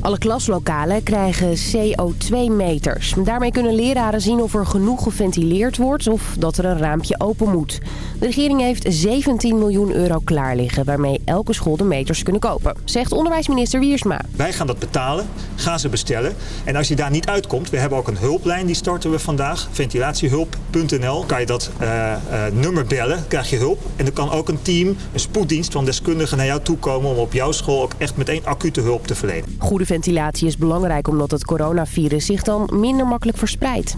Alle klaslokalen krijgen CO2-meters. Daarmee kunnen leraren zien of er genoeg geventileerd wordt of dat er een raampje open moet. De regering heeft 17 miljoen euro klaar liggen waarmee elke school de meters kunnen kopen, zegt onderwijsminister Wiersma. Wij gaan dat betalen, gaan ze bestellen. En als je daar niet uitkomt, we hebben ook een hulplijn, die starten we vandaag. Ventilatiehulp.nl. Kan je dat uh, uh, nummer bellen, krijg je hulp. En er kan ook een team, een spoeddienst van deskundigen naar jou toe komen... om op jouw school ook echt meteen acute hulp te verlenen. Goede ventilatie is belangrijk omdat het coronavirus zich dan minder makkelijk verspreidt.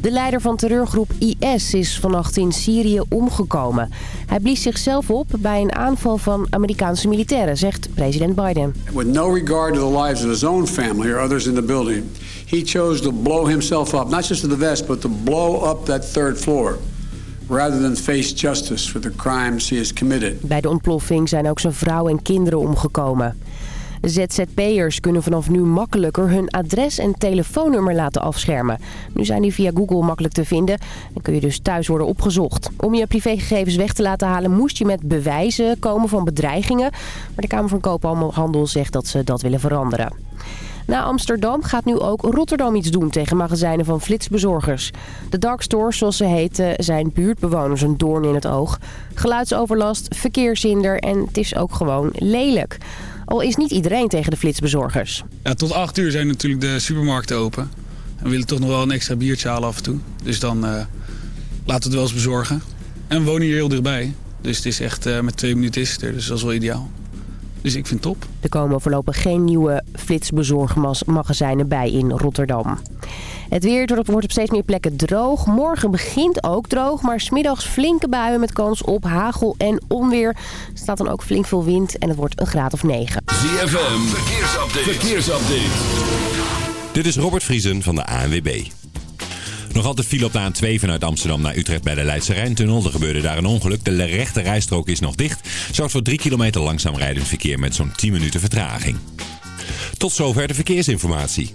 De leider van terreurgroep IS is vannacht in Syrië omgekomen. Hij blies zichzelf op bij een aanval van Amerikaanse militairen, zegt president Biden. With no regard to the lives of his own family or others in the building, he chose to blow himself up, not just to the vest, but to blow up that third floor. Rather than face justice for the crimes he has committed. Bij de ontploffing zijn ook zijn vrouw en kinderen omgekomen. ZZP'ers kunnen vanaf nu makkelijker hun adres en telefoonnummer laten afschermen. Nu zijn die via Google makkelijk te vinden en kun je dus thuis worden opgezocht. Om je privégegevens weg te laten halen moest je met bewijzen komen van bedreigingen. Maar de Kamer van Koophandel zegt dat ze dat willen veranderen. Na Amsterdam gaat nu ook Rotterdam iets doen tegen magazijnen van flitsbezorgers. De dark stores, zoals ze heten, zijn buurtbewoners een doorn in het oog. Geluidsoverlast, verkeershinder en het is ook gewoon lelijk. Al is niet iedereen tegen de flitsbezorgers. Ja, tot 8 uur zijn natuurlijk de supermarkten open. En we willen toch nog wel een extra biertje halen af en toe. Dus dan uh, laten we het wel eens bezorgen. En we wonen hier heel dichtbij. Dus het is echt uh, met twee minuten is het er. Dus dat is wel ideaal. Dus ik vind het top. Er komen voorlopig geen nieuwe flitsbezorgmagazijnen bij in Rotterdam. Het weer wordt op steeds meer plekken droog. Morgen begint ook droog, maar smiddags flinke buien met kans op hagel en onweer. Er staat dan ook flink veel wind en het wordt een graad of 9. ZFM, verkeersupdate. verkeersupdate. Dit is Robert Vriesen van de ANWB. Nog altijd file op de A2 vanuit Amsterdam naar Utrecht bij de Leidse Rijntunnel. Er gebeurde daar een ongeluk. De rechte rijstrook is nog dicht. Zorgt voor 3 kilometer langzaam rijdend verkeer met zo'n 10 minuten vertraging. Tot zover de verkeersinformatie.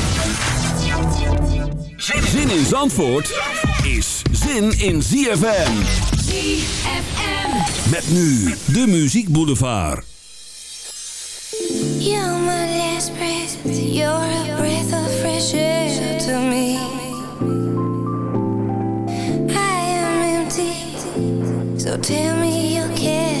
Zin in Zandvoort is zin in ZFM. ZFM. Met nu de Muziek Boulevard. You're my last breath, you're a breath of fresh air to me. I am empty, so tell me you care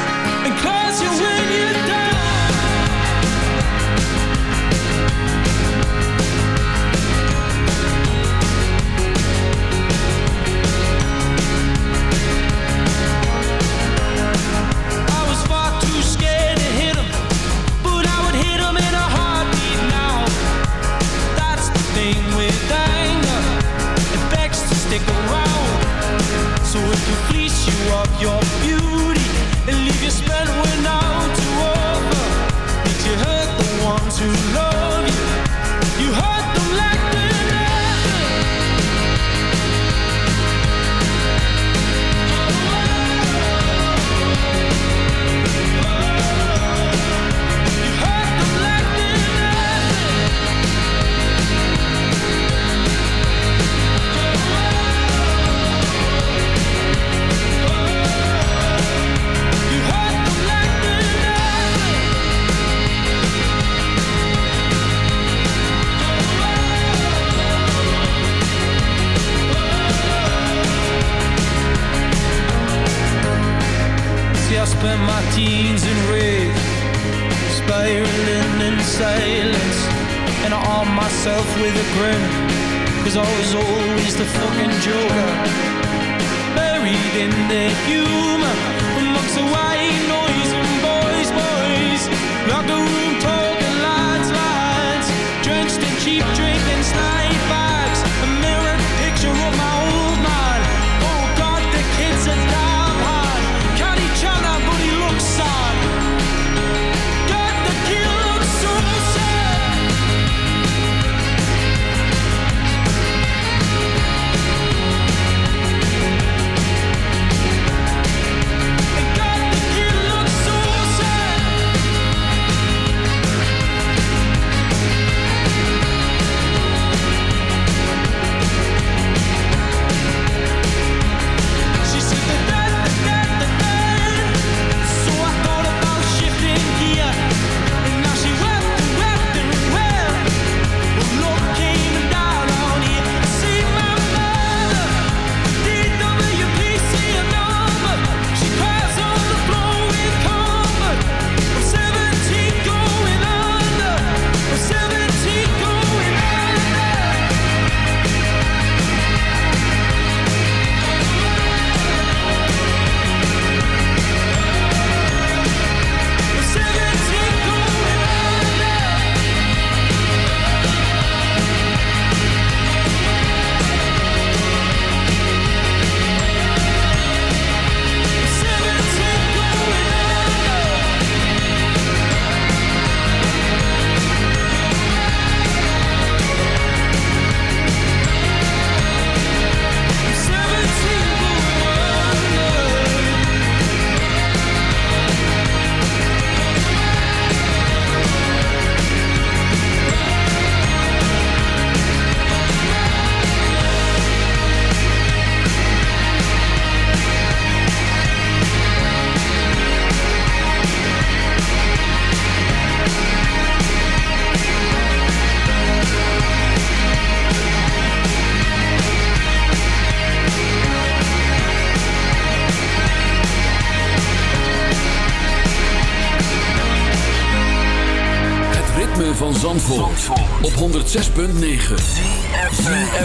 you of your spent my teens in rage, spiraling in silence. And I arm myself with a grin, cause I was always the fucking joker, buried in the humor. 106.9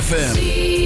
FM.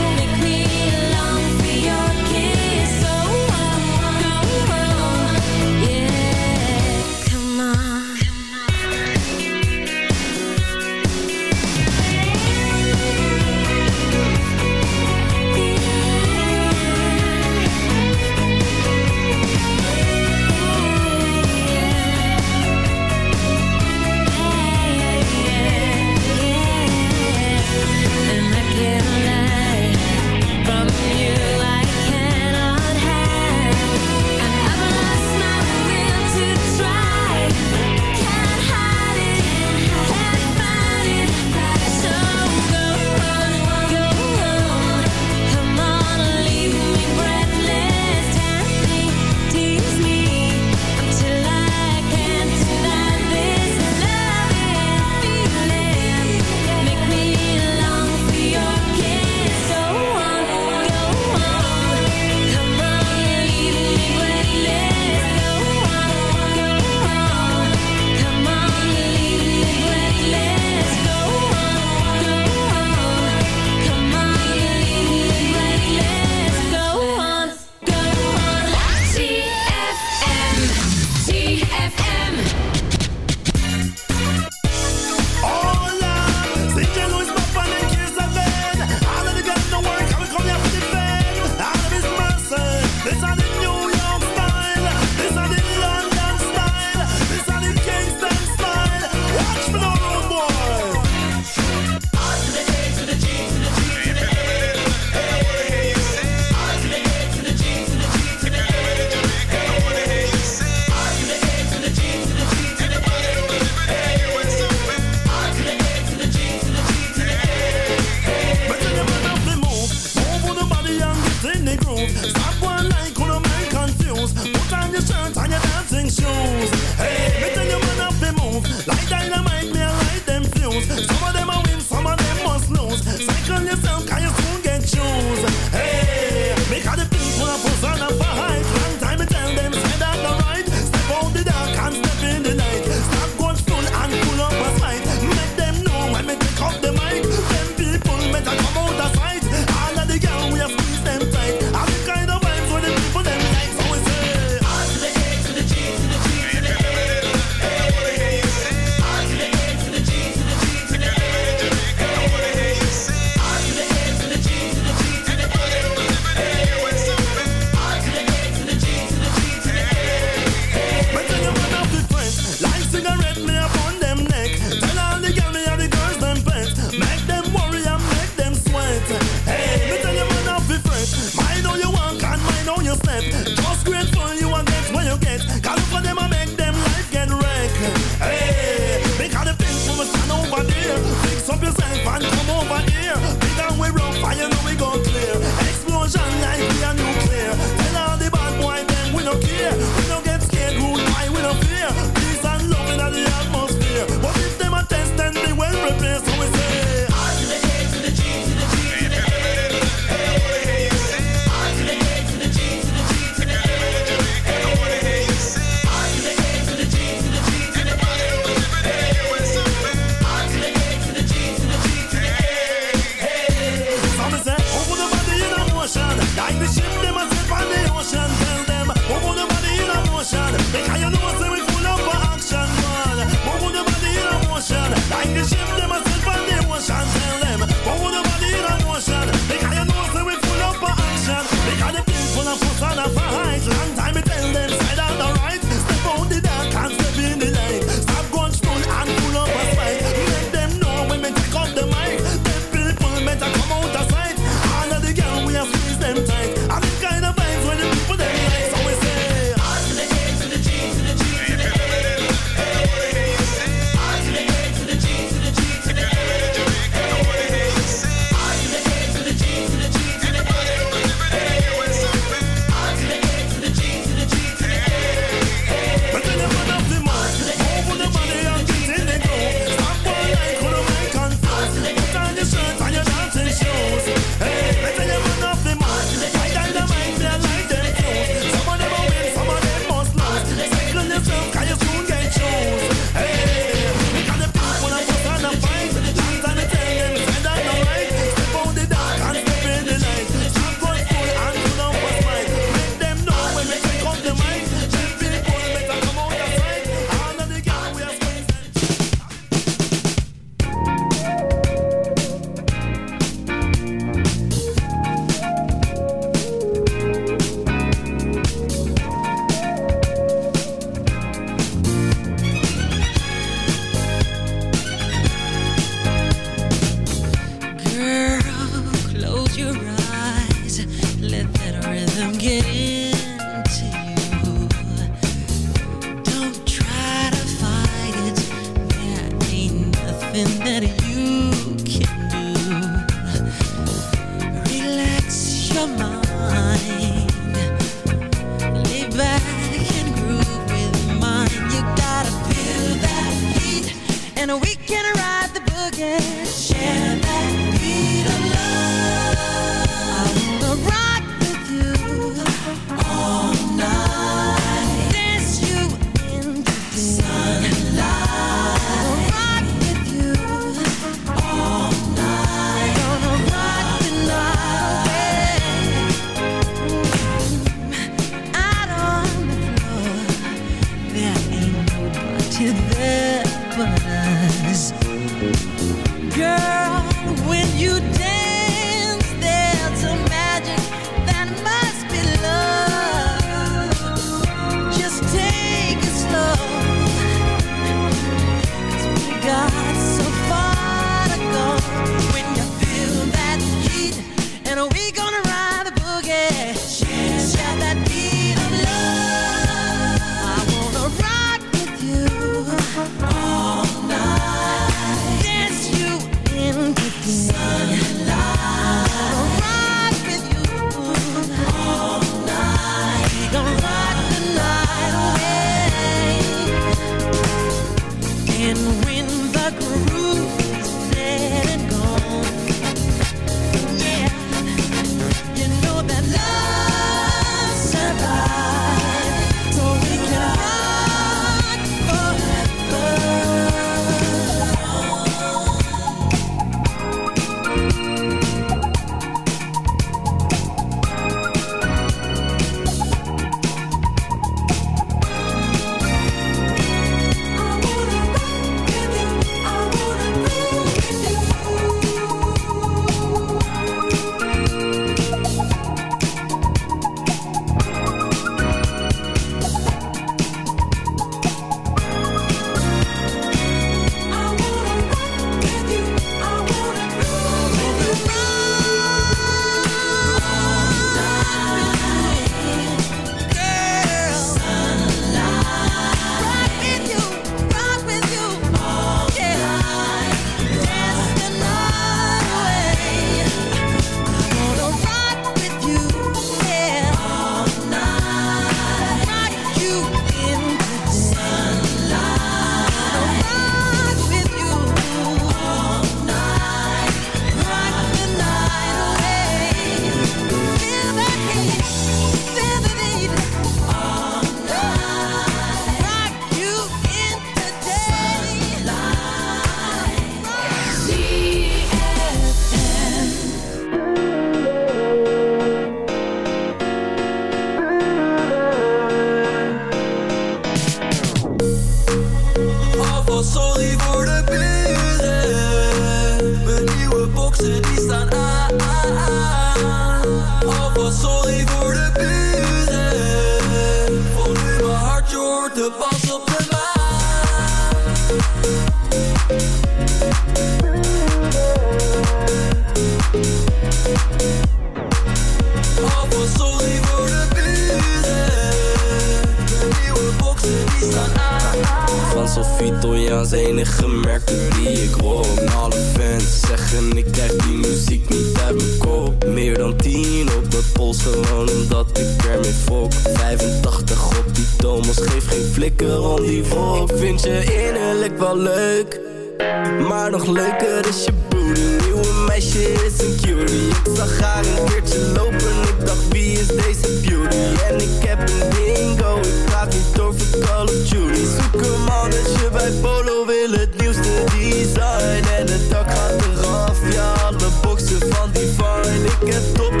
Mannetje bij Polo Wil het nieuwste design. En het dak gaat eraf Ja alle boxen van Divine. Ik heb topjes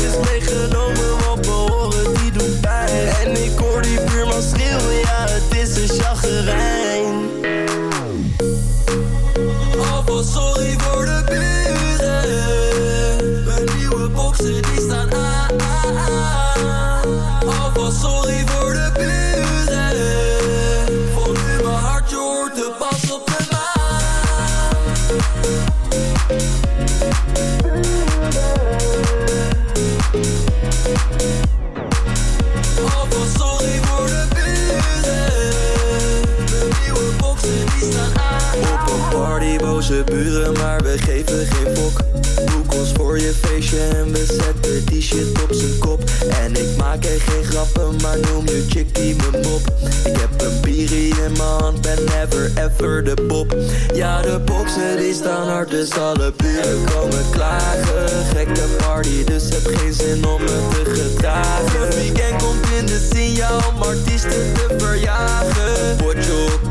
geven geen fok. Boek ons voor je feestje en we zetten die shit op zijn kop. En ik maak er geen grappen, maar noem je chickie mijn mop. Ik heb een bierie in mijn hand, ben never ever de pop. Ja, de boxen die staan hard, dus alle buren komen klagen. Gekke party, dus heb geen zin om me te gedragen. Het weekend komt in de signaal om artiesten te verjagen. Potjokie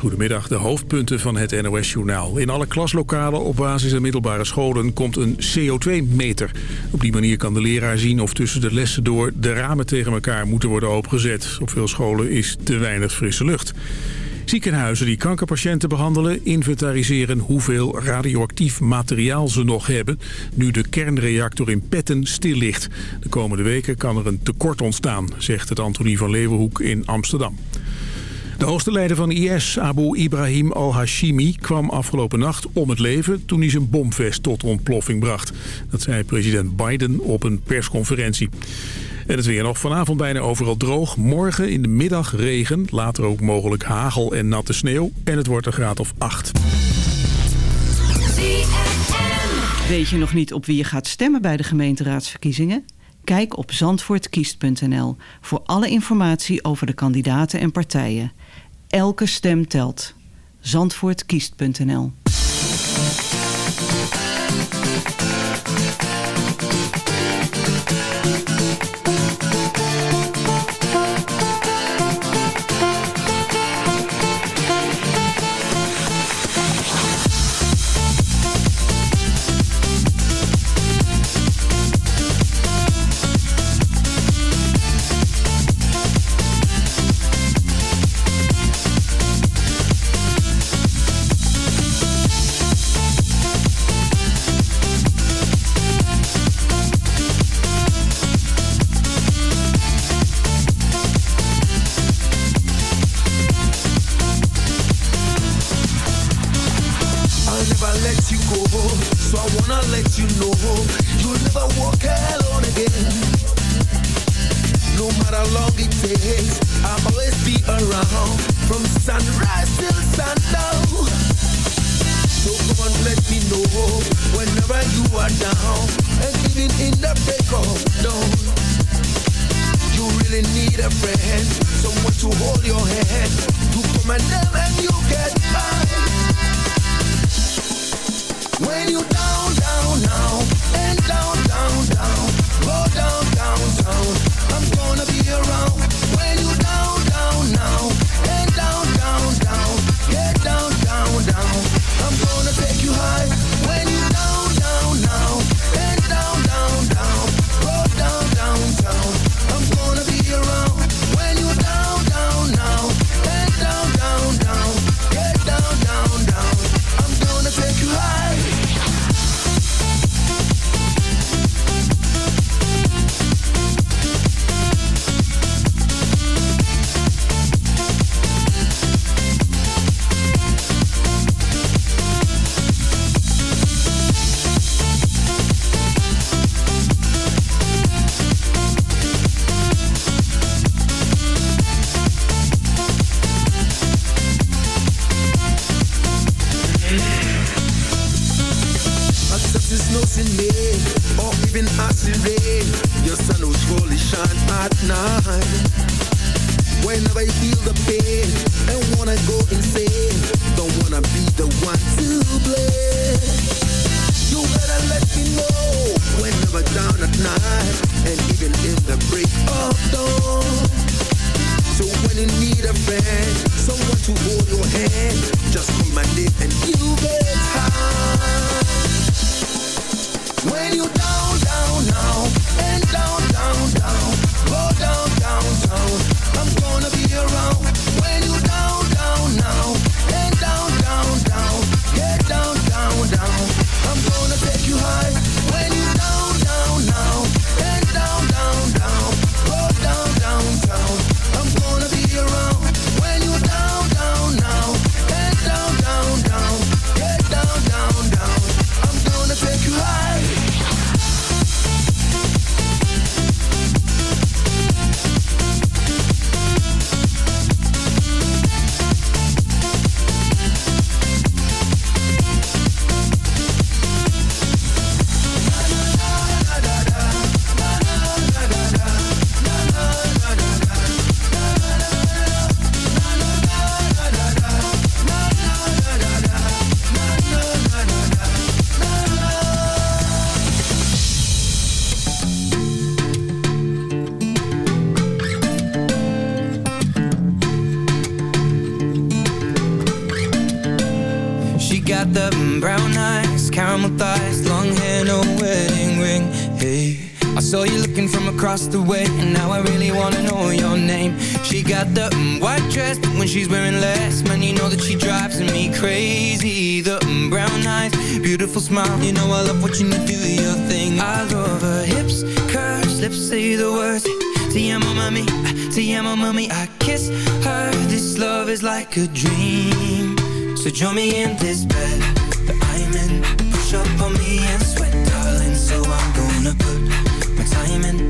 Goedemiddag, de hoofdpunten van het NOS-journaal. In alle klaslokalen op basis- en middelbare scholen komt een CO2-meter. Op die manier kan de leraar zien of tussen de lessen door de ramen tegen elkaar moeten worden opengezet. Op veel scholen is te weinig frisse lucht. Ziekenhuizen die kankerpatiënten behandelen inventariseren hoeveel radioactief materiaal ze nog hebben... nu de kernreactor in Petten stil ligt. De komende weken kan er een tekort ontstaan, zegt het Antonie van Leeuwenhoek in Amsterdam. De hoogste leider van IS, Abu Ibrahim al-Hashimi, kwam afgelopen nacht om het leven toen hij zijn bomvest tot ontploffing bracht. Dat zei president Biden op een persconferentie. En het weer nog vanavond bijna overal droog. Morgen in de middag regen, later ook mogelijk hagel en natte sneeuw. En het wordt een graad of 8. Weet je nog niet op wie je gaat stemmen bij de gemeenteraadsverkiezingen? Kijk op zandvoortkiest.nl voor alle informatie over de kandidaten en partijen. Elke stem telt. Zandvoortkiest.nl from across the way, and now I really wanna know your name. She got the mm, white dress, but when she's wearing less, man, you know that she drives me crazy. The mm, brown eyes, beautiful smile, you know I love watching you do your thing. I love her hips, curves, lips say the words. Te amo, mami, te amo, mami. I kiss her. This love is like a dream. So join me in this bed that I'm in. Push up on me and sweat, darling. So I'm gonna put my time in.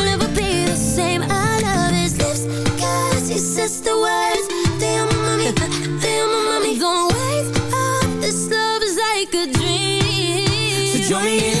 same. I love his lips, cause he says the words. Mami, te amo, mami. Don't wake up, this love is like a dream. So join me in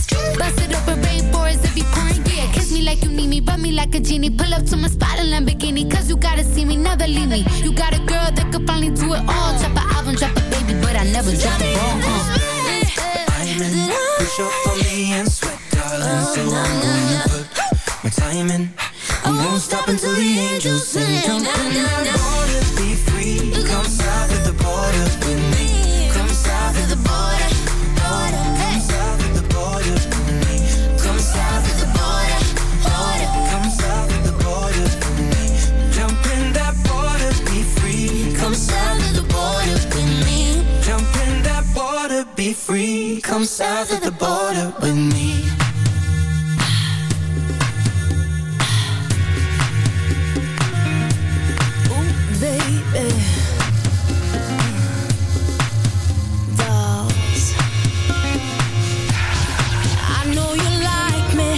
Bust it open, rainforest if you pouring, yeah. Kiss me like you need me, rub me like a genie. Pull up to my spot in Lamborghini, cause you gotta see me, never leave me. You got a girl that could finally do it all. Drop an album, drop a baby, but I never drop the ball. Uh. Push up on me and sweat, darling. So oh, I'm gonna put my time in. I won't stop until the angels sing. Jump in, I wanna be free. Come south of the border with me. free. Come south of the border with me. Ooh, baby. Dolls. I know you like me.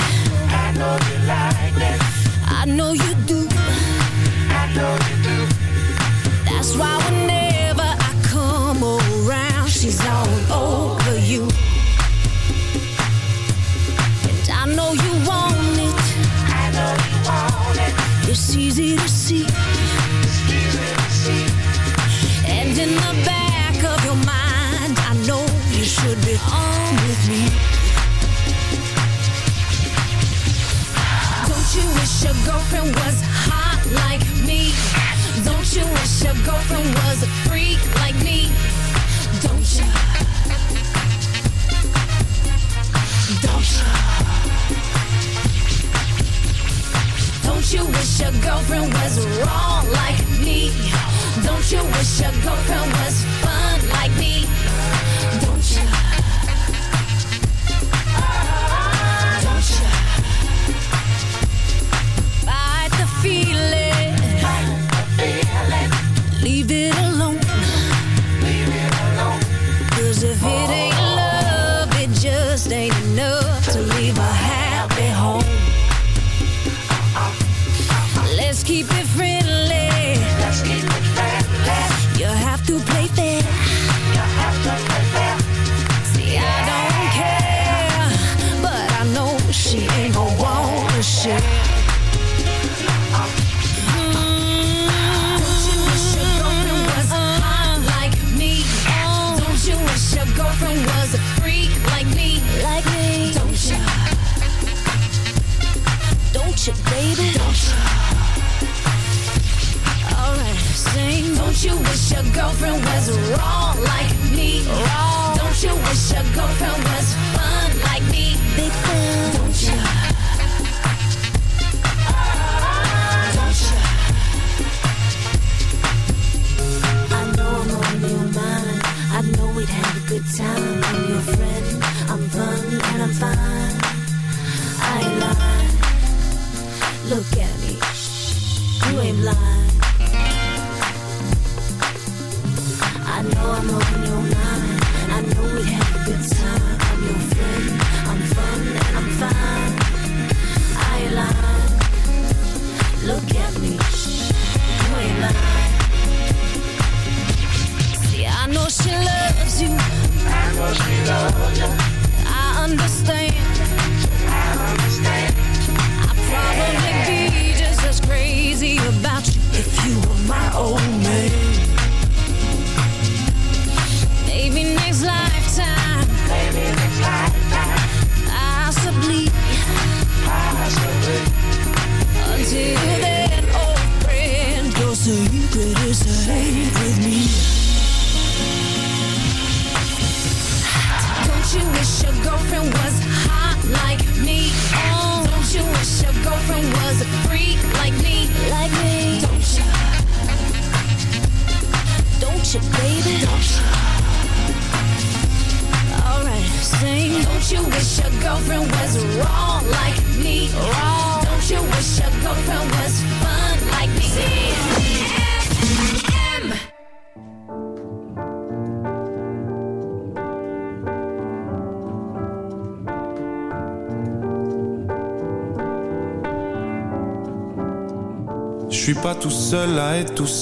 I know you like me. I know you And in the back of your mind, I know you should be on with me. Don't you wish your girlfriend was hot like me? Don't you wish your girlfriend was a sugar from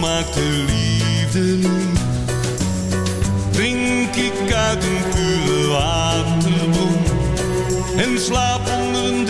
De volmaakte liefde lief. Drink ik uit een pure waterbron en slaap onder een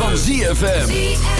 van ZFM.